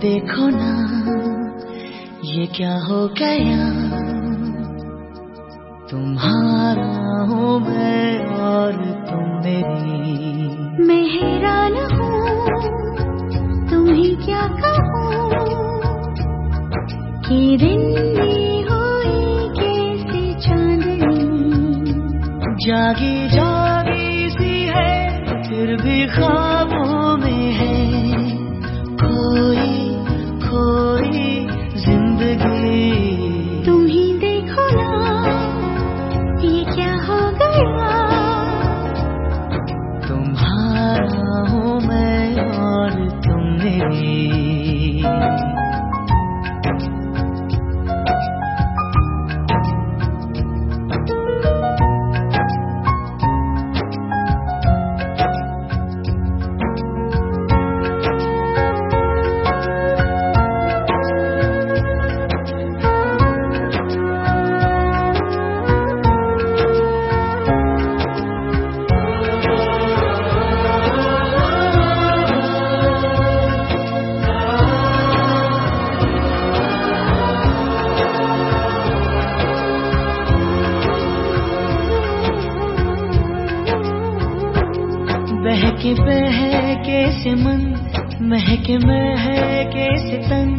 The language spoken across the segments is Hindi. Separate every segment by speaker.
Speaker 1: देखो ना ये क्या हो गया? तुम्हारा हूँ मैं और तुम मेरी।
Speaker 2: मैं हैरान हूँ तुम्हें क्या कहूँ? कि दिन में हुई कैसे चांदनी?
Speaker 1: जागी जागी बहके बहके से मन महके महके से तन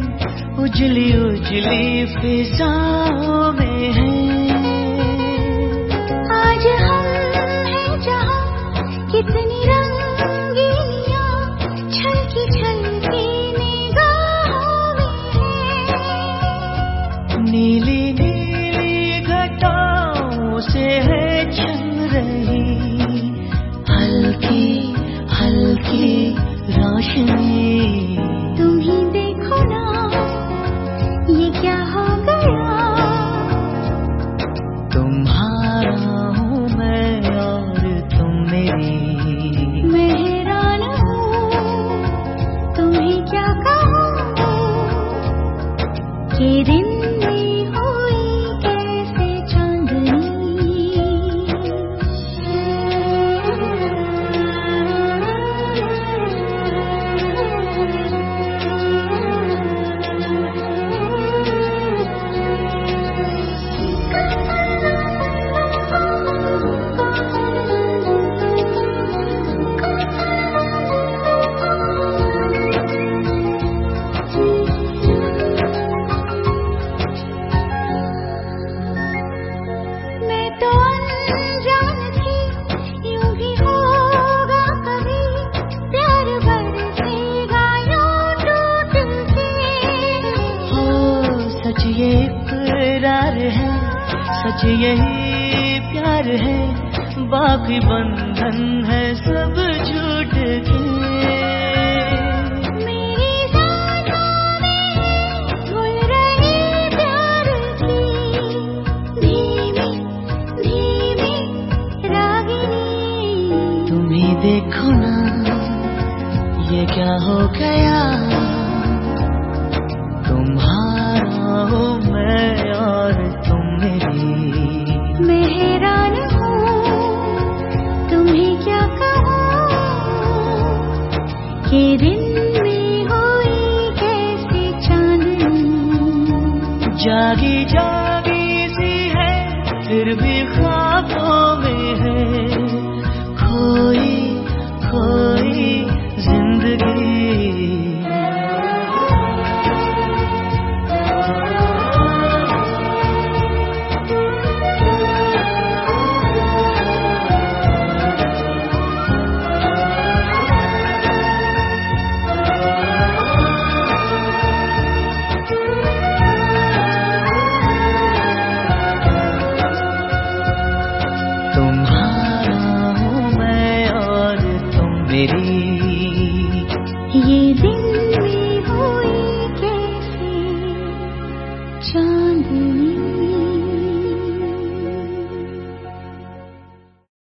Speaker 1: उजली उजली फिजाओं में है।
Speaker 2: आज हम हैं जहाँ कितनी रंगीनियाँ छलकी छलकी निगाहों में है।
Speaker 1: नीली नीली घटाओं से है। मेरी सच यही प्यार है। बाकी बंधन है सब झूठ के
Speaker 2: मेरी सांसों में घुल रही प्यार की धीमी धीमी रागिनी।
Speaker 1: तुम देखो ना ये क्या हो गया? तुम्हारा जागी जागी सी है फिर भी